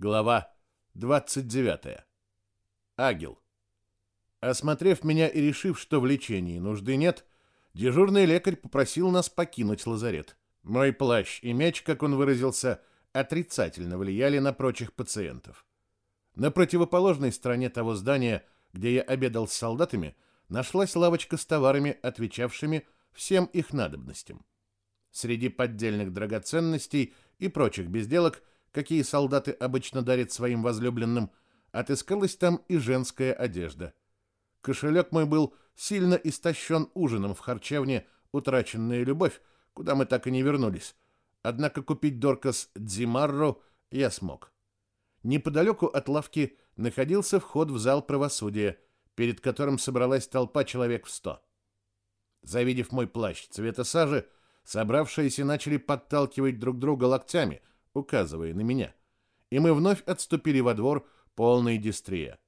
Глава 29. Агил. Осмотрев меня и решив, что в лечении нужды нет, дежурный лекарь попросил нас покинуть лазарет. Мой плащ и меч, как он выразился, отрицательно влияли на прочих пациентов. На противоположной стороне того здания, где я обедал с солдатами, нашлась лавочка с товарами, отвечавшими всем их надобностям. Среди поддельных драгоценностей и прочих безделок, какие солдаты обычно дарят своим возлюбленным, отыскалась там и женская одежда. Кошелек мой был сильно истощен ужином в харчевне «Утраченная любовь», куда мы так и не вернулись. Однако купить Доркас Дзимарро я смог. Неподалеку от лавки находился вход в зал правосудия, перед которым собралась толпа человек в сто. Завидев мой плащ цвета сажи, собравшиеся начали подталкивать друг друга локтями, указывая на меня. И мы вновь отступили во двор, полный дистрия.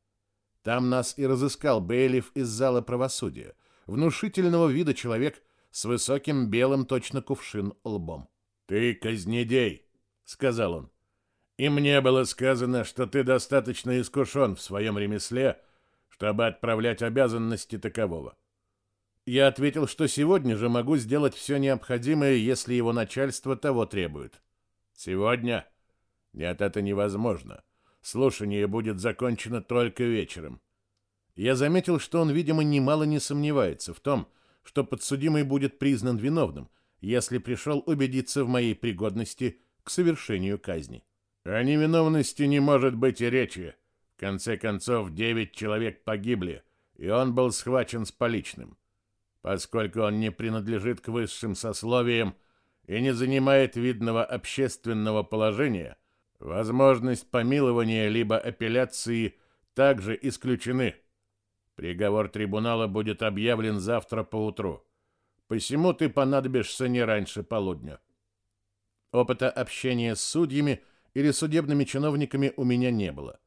Там нас и разыскал Бейлиф из зала правосудия, внушительного вида человек с высоким белым точно кувшин лбом. «Ты казнедей», — сказал он. «И мне было сказано, что ты достаточно искушен в своем ремесле, чтобы отправлять обязанности такового. Я ответил, что сегодня же могу сделать все необходимое, если его начальство того требует. Сегодня? Нет, это невозможно. Слушание будет закончено только вечером. Я заметил, что он, видимо, немало не сомневается в том, что подсудимый будет признан виновным, если пришел убедиться в моей пригодности к совершению казни. О невиновности не может быть и речи. В конце концов, девять человек погибли, и он был схвачен с поличным. Поскольку он не принадлежит к высшим сословиям и не занимает видного общественного положения, Возможность помилования либо апелляции также исключены. Приговор трибунала будет объявлен завтра поутру. Посему ты понадобишься не раньше полудня. Опыта общения с судьями или судебными чиновниками у меня не было.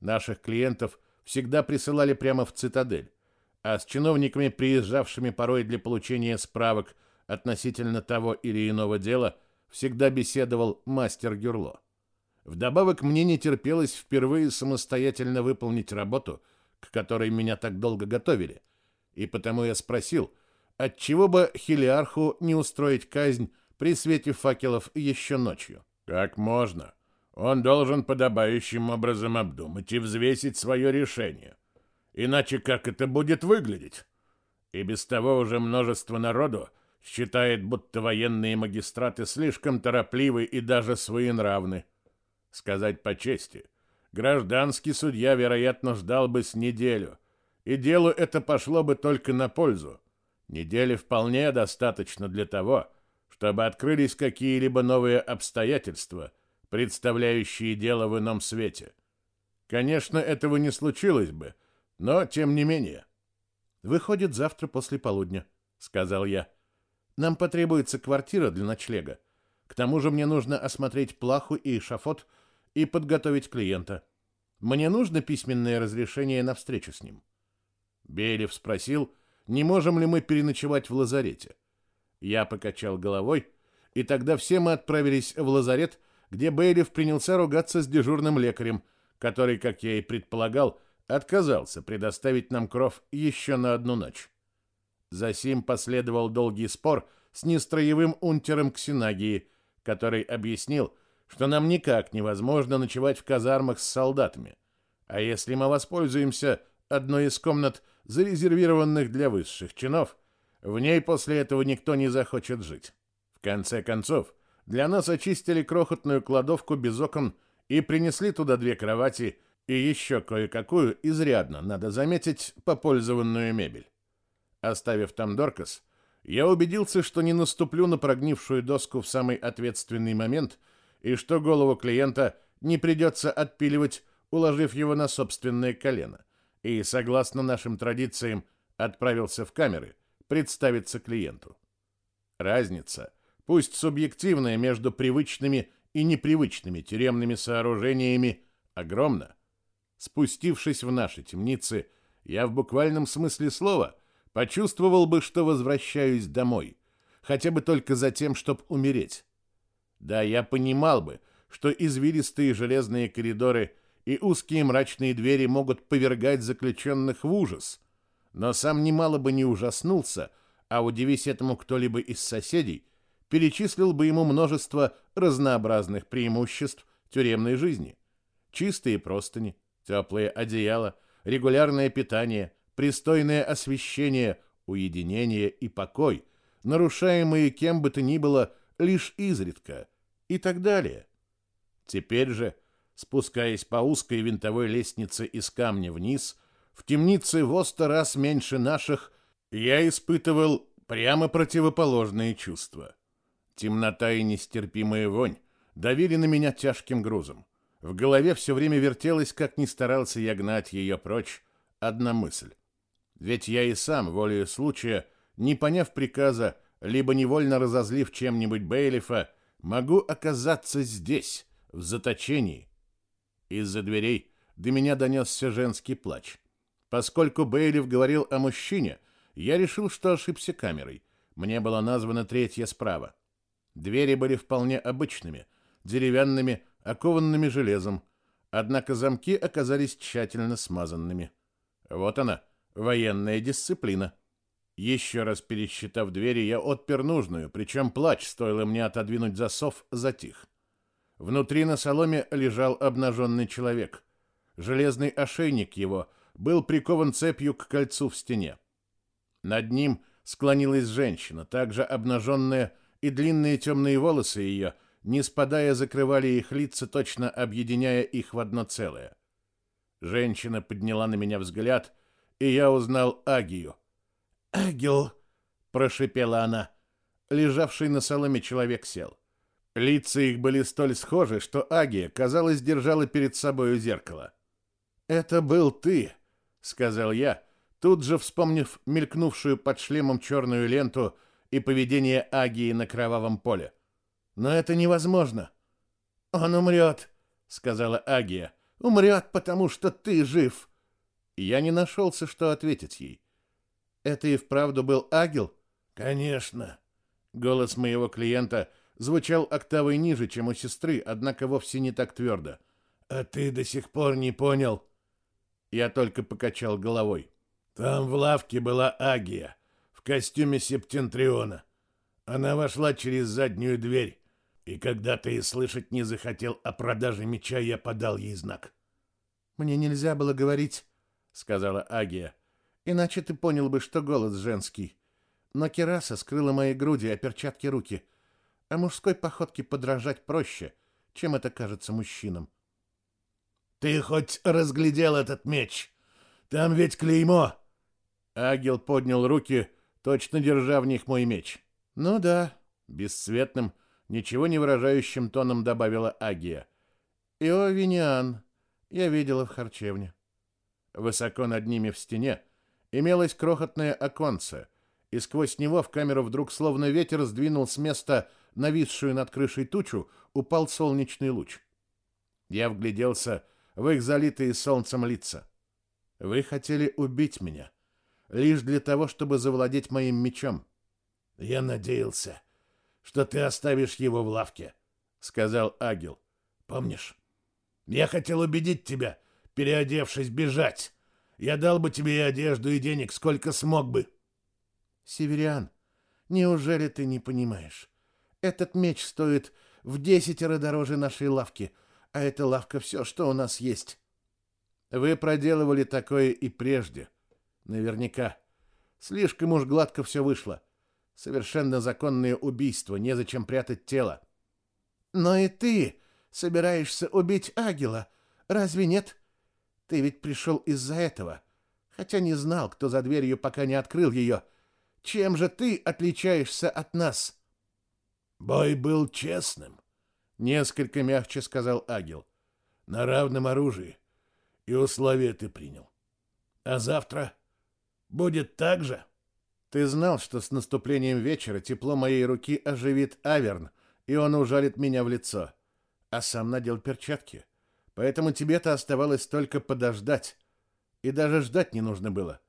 Наших клиентов всегда присылали прямо в цитадель, а с чиновниками, приезжавшими порой для получения справок относительно того или иного дела, всегда беседовал мастер Гюрло. Вдобавок мне не терпелось впервые самостоятельно выполнить работу, к которой меня так долго готовили. И потому я спросил, отчего бы Хелиарху не устроить казнь при свете факелов еще ночью? Как можно? Он должен подобающим образом обдумать и взвесить свое решение. Иначе как это будет выглядеть? И без того уже множество народу считает, будто военные магистраты слишком торопливы и даже своенравны. Сказать по чести, гражданский судья, вероятно, ждал бы с неделю, и делу это пошло бы только на пользу. Недели вполне достаточно для того, чтобы открылись какие-либо новые обстоятельства, представляющие дело в ином свете. Конечно, этого не случилось бы, но тем не менее. Выходит завтра после полудня, сказал я. Нам потребуется квартира для ночлега. К тому же мне нужно осмотреть плаху и шафот и подготовить клиента. Мне нужно письменное разрешение на встречу с ним. Белев спросил, не можем ли мы переночевать в лазарете. Я покачал головой, и тогда все мы отправились в лазарет, где Бейлев принялся ругаться с дежурным лекарем, который, как я и предполагал, отказался предоставить нам кров еще на одну ночь. Засим последовал долгий спор с нестроевым унтером Ксенагии, который объяснил, что нам никак невозможно ночевать в казармах с солдатами. А если мы воспользуемся одной из комнат, зарезервированных для высших чинов, в ней после этого никто не захочет жить. В конце концов, для нас очистили крохотную кладовку без окон и принесли туда две кровати и еще кое-какую, изрядно, надо заметить, попользованную мебель. Оставив там Доркас, я убедился, что не наступлю на прогнившую доску в самый ответственный момент – и что голову клиента не придется отпиливать, уложив его на собственное колено, и, согласно нашим традициям, отправился в камеры представиться клиенту. Разница, пусть субъективная, между привычными и непривычными тюремными сооружениями огромна. Спустившись в наши темницы, я в буквальном смысле слова почувствовал бы, что возвращаюсь домой, хотя бы только за тем, чтобы умереть. Да, я понимал бы, что извилистые железные коридоры и узкие мрачные двери могут повергать заключенных в ужас, но сам немало бы не ужаснулся, а удивись этому кто-либо из соседей, перечислил бы ему множество разнообразных преимуществ тюремной жизни. Чистые простыни, теплые одеяла, регулярное питание, пристойное освещение, уединение и покой, нарушаемые кем бы то ни было лишь изредка, и так далее. Теперь же, спускаясь по узкой винтовой лестнице из камня вниз, в темнице в сто раз меньше наших, я испытывал прямо противоположные чувства. Темнота и нестерпимая вонь давили на меня тяжким грузом. В голове все время вертелась, как ни старался я гнать ее прочь, одна мысль. Ведь я и сам, волею случая, не поняв приказа, либо невольно разозлив чем-нибудь Бейлифа, могу оказаться здесь, в заточении. Из-за дверей до меня донесся женский плач. Поскольку Бейлиф говорил о мужчине, я решил, что ошибся камерой. Мне была названа третья справа. Двери были вполне обычными, деревянными, окованными железом, однако замки оказались тщательно смазанными. Вот она, военная дисциплина. Еще раз пересчитав двери, я отпер нужную, причем плач, стоило мне отодвинуть засов, затих. Внутри на соломе лежал обнаженный человек. Железный ошейник его был прикован цепью к кольцу в стене. Над ним склонилась женщина, также обнаженная, и длинные темные волосы ее — не спадая, закрывали их лица, точно объединяя их в одно целое. Женщина подняла на меня взгляд, и я узнал Агию. «Агил!» — прошипела она. Лежавший на соломе человек сел. Лица их были столь схожи, что Агия, казалось, держала перед собою зеркало. «Это был ты», — сказал я, тут же вспомнив мелькнувшую под шлемом черную ленту и поведение Агии на кровавом поле. Но это невозможно. Он умрет, сказала Агия. Умрет, потому что ты жив. Я не нашелся, что ответить ей. Это и вправду был Агил? Конечно. Голос моего клиента звучал октавой ниже, чем у сестры, однако вовсе не так твердо. А ты до сих пор не понял? Я только покачал головой. Там в лавке была Агия в костюме септентриона. Она вошла через заднюю дверь и когда ты слышать не захотел о продаже меча, я подал ей знак. Мне нельзя было говорить, сказала Агия. Иначе ты понял бы, что голос женский. Но кераса скрыла мои груди, а перчатки руки. А мужской походке подражать проще, чем это кажется мужчинам. Ты хоть разглядел этот меч? Там ведь клеймо. Агил поднял руки, точно держа в них мой меч. Ну да, бесцветным, Ничего не выражающим тоном добавила Агия. «Иовиниан. Я видела в харчевне». Высоко над ними в стене имелось крохотное оконце, и сквозь него в камеру вдруг словно ветер сдвинул с места нависшую над крышей тучу, упал солнечный луч. Я вгляделся в их залитые солнцем лица. Вы хотели убить меня, лишь для того, чтобы завладеть моим мечом. Я надеялся, что ты оставишь его в лавке, сказал Агил. Помнишь? Я хотел убедить тебя, переодевшись, бежать. Я дал бы тебе и одежду, и денег, сколько смог бы. Северян, неужели ты не понимаешь? Этот меч стоит в десятеро дороже нашей лавки, а эта лавка все, что у нас есть. Вы проделывали такое и прежде. Наверняка. Слишком уж гладко все вышло. Совершенно законное убийство, незачем прятать тело. Но и ты собираешься убить Агила, разве нет? Ты ведь пришел из-за этого, хотя не знал, кто за дверью, пока не открыл ее. Чем же ты отличаешься от нас? Бой был честным, несколько мягче сказал Агил. На равном оружии. И условия ты принял. А завтра будет так же? Ты знал, что с наступлением вечера тепло моей руки оживит Аверн, и он ужалит меня в лицо. А сам надел перчатки. Поэтому тебе-то оставалось только подождать. И даже ждать не нужно было.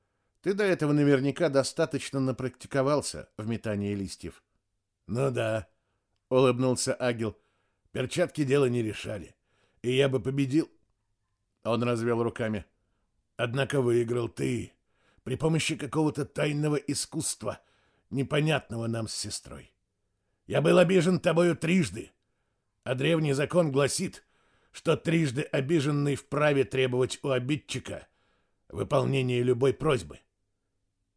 Ты до этого наверняка достаточно напрактиковался в метании листьев. Ну да, улыбнулся Агил. Перчатки дело не решали, и я бы победил. Он развел руками. Однако выиграл ты при помощи какого-то тайного искусства, непонятного нам с сестрой. Я был обижен тобою трижды, а древний закон гласит, что трижды обиженный вправе требовать у обидчика выполнения любой просьбы.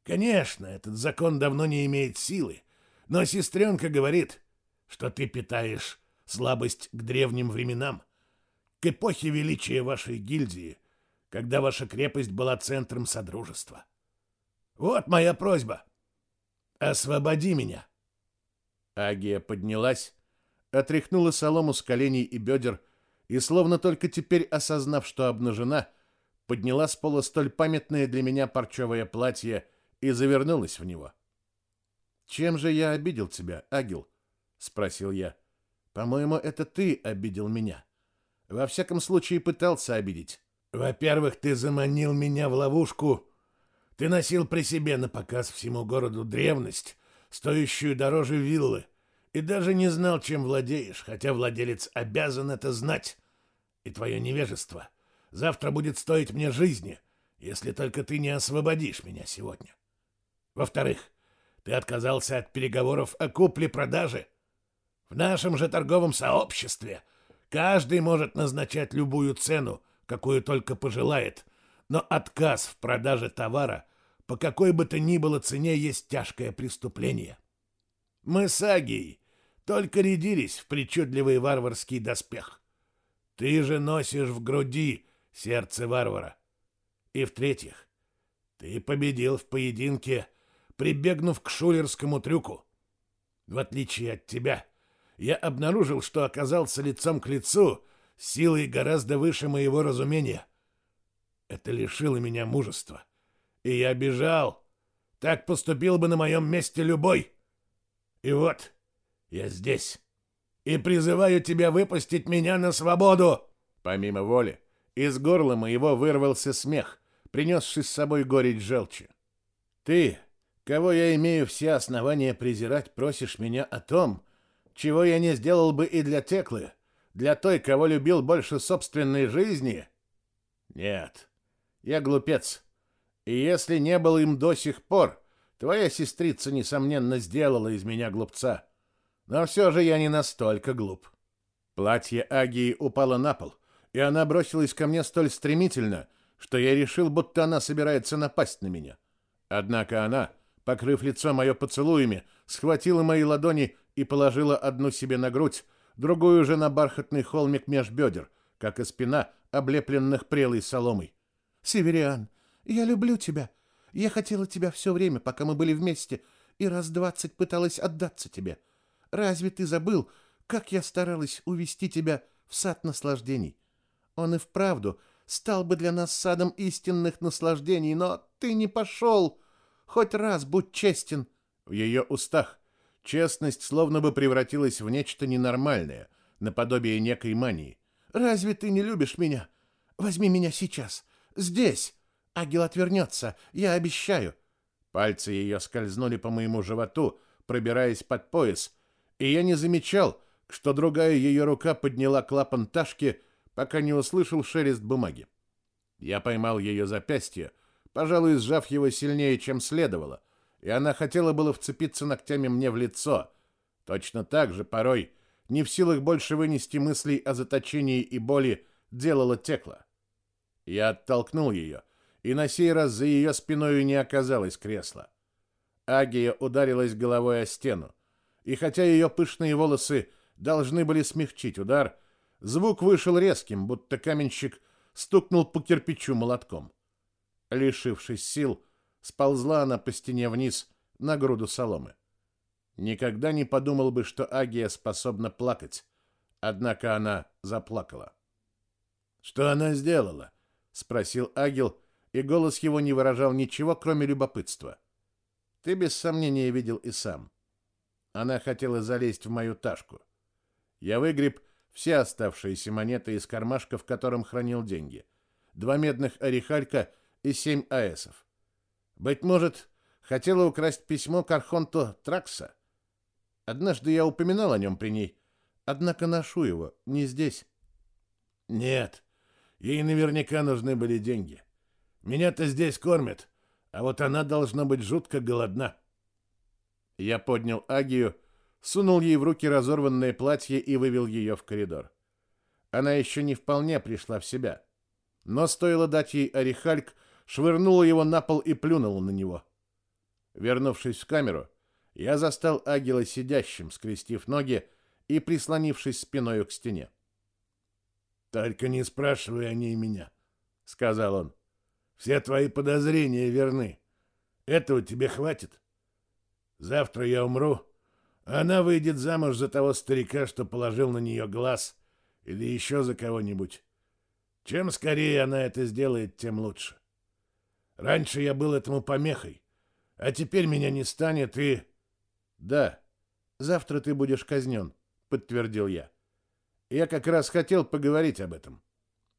Конечно, этот закон давно не имеет силы, но сестренка говорит, что ты питаешь слабость к древним временам, к эпохе величия вашей гильдии, когда ваша крепость была центром содружества. Вот моя просьба. Освободи меня. Агия поднялась, отряхнула солому с коленей и бедер и, словно только теперь осознав, что обнажена, подняла с пола столь памятное для меня парчевое платье и завернулась в него. «Чем же я обидел тебя, Агил?» — спросил я. «По-моему, это ты обидел меня. Во всяком случае, пытался обидеть». «Во-первых, ты заманил меня в ловушку. Ты носил при себе на показ всему городу древность, стоящую дороже виллы, и даже не знал, чем владеешь, хотя владелец обязан это знать. И твое невежество завтра будет стоить мне жизни, если только ты не освободишь меня сегодня. Во-вторых, ты отказался от переговоров о купле-продаже. В нашем же торговом сообществе каждый может назначать любую цену, какую только пожелает, но отказ в продаже товара по какой бы то ни было цене есть тяжкое преступление. Мы с Агией только рядились в причудливый варварский доспех. Ты же носишь в груди сердце варвара. И в-третьих, ты победил в поединке прибегнув к шулерскому трюку. В отличие от тебя, я обнаружил, что оказался лицом к лицу силой гораздо выше моего разумения. Это лишило меня мужества. И я бежал. Так поступил бы на моем месте любой. И вот я здесь. И призываю тебя выпустить меня на свободу. Помимо воли, из горла моего вырвался смех, принесший с собой горечь желчи. Ты, кого я имею все основания презирать, просишь меня о том, чего я не сделал бы и для Теклы, для той, кого любил больше собственной жизни? Нет, я глупец. И если не был им до сих пор, твоя сестрица, несомненно, сделала из меня глупца. Но все же я не настолько глуп. Платье Агии упало на пол, и она бросилась ко мне столь стремительно, что я решил, будто она собирается напасть на меня. Однако она покрыв лицо мое поцелуями, схватила мои ладони и положила одну себе на грудь, другую же на бархатный холмик меж бедер, как и спина, облепленных прелой соломой. «Севериан, я люблю тебя. Я хотела тебя все время, пока мы были вместе, и раз двадцать пыталась отдаться тебе. Разве ты забыл, как я старалась увести тебя в сад наслаждений? Он и вправду стал бы для нас садом истинных наслаждений, но ты не пошел!» Хоть раз будь честен. В ее устах честность словно бы превратилась в нечто ненормальное, наподобие некой мании. Разве ты не любишь меня? Возьми меня сейчас. Здесь. Агил отвернется, я обещаю. Пальцы ее скользнули по моему животу, пробираясь под пояс, и я не замечал, что другая ее рука подняла клапан ташки, пока не услышал шелест бумаги. Я поймал ее запястье, пожалуй, сжав его сильнее, чем следовало, и она хотела было вцепиться ногтями мне в лицо. Точно так же порой, не в силах больше вынести мыслей о заточении и боли, делала Текла. Я оттолкнул ее, и на сей раз за ее спиной не оказалось кресла. Агия ударилась головой о стену, и хотя ее пышные волосы должны были смягчить удар, звук вышел резким, будто каменщик стукнул по кирпичу молотком. Лишившись сил, сползла она по стене вниз на груду соломы. Никогда не подумал бы, что Агия способна плакать, однако она заплакала. «Что она сделала?» — спросил Агил, и голос его не выражал ничего, кроме любопытства. «Ты без сомнения видел и сам. Она хотела залезть в мою ташку. Я выгреб все оставшиеся монеты из кармашка, в котором хранил деньги. Два медных орехалька — и семь АЭСов. Быть может, хотела украсть письмо к Архонту Тракса. Однажды я упоминал о нем при ней, Однако ношу его не здесь. Нет, ей наверняка нужны были деньги. Меня-то здесь кормят, а вот она должна быть жутко голодна. Я поднял Агию, сунул ей в руки разорванное платье и вывел ее в коридор. Она еще не вполне пришла в себя. Но стоило дать ей орехальк, швырнула его на пол и плюнула на него. Вернувшись в камеру, я застал Агила сидящим, скрестив ноги и прислонившись спиной к стене. «Только не спрашивай о ней меня», — сказал он. «Все твои подозрения верны. Этого тебе хватит. Завтра я умру, она выйдет замуж за того старика, что положил на нее глаз, или еще за кого-нибудь. Чем скорее она это сделает, тем лучше. Раньше я был этому помехой, а теперь меня не станет и...» «Да, завтра ты будешь казнен», — подтвердил я. Я как раз хотел поговорить об этом.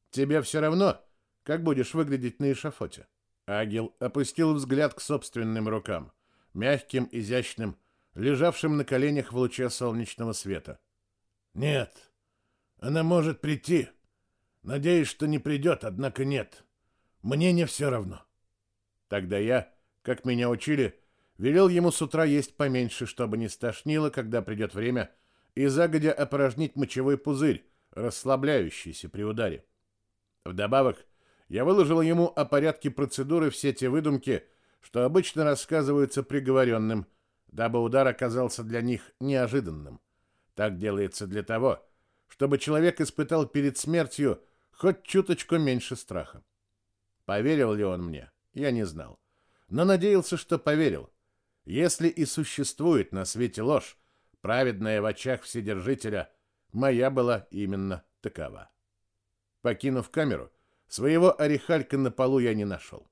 Тебе все равно, как будешь выглядеть на эшафоте. Агил опустил взгляд к собственным рукам, мягким, изящным, лежавшим на коленях в луче солнечного света. Нет, она может прийти. Надеюсь, что не придет, однако нет. Мне не все равно. Тогда я, как меня учили, велел ему с утра есть поменьше, чтобы не стошнило, когда придет время — и загодя опорожнить мочевой пузырь, расслабляющийся при ударе. Вдобавок, я выложил ему о порядке процедуры все те выдумки, что обычно рассказываются приговоренным, дабы удар оказался для них неожиданным. Так делается для того, чтобы человек испытал перед смертью хоть чуточку меньше страха. Поверил ли он мне, я не знал. Но надеялся, что поверил. Если и существует на свете ложь, праведная в очах Вседержителя, моя была именно такова. Покинув камеру, своего орехалька на полу я не нашел.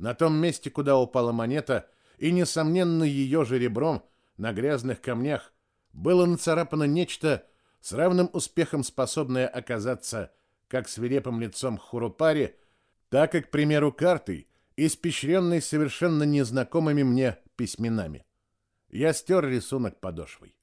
На том месте, куда упала монета, и, несомненно, ее же ребром на грязных камнях было нацарапано нечто, с равным успехом способное оказаться как свирепым лицом Хурупари, так и, к примеру, картой, испещренной совершенно незнакомыми мне письменами. Я стер рисунок подошвой.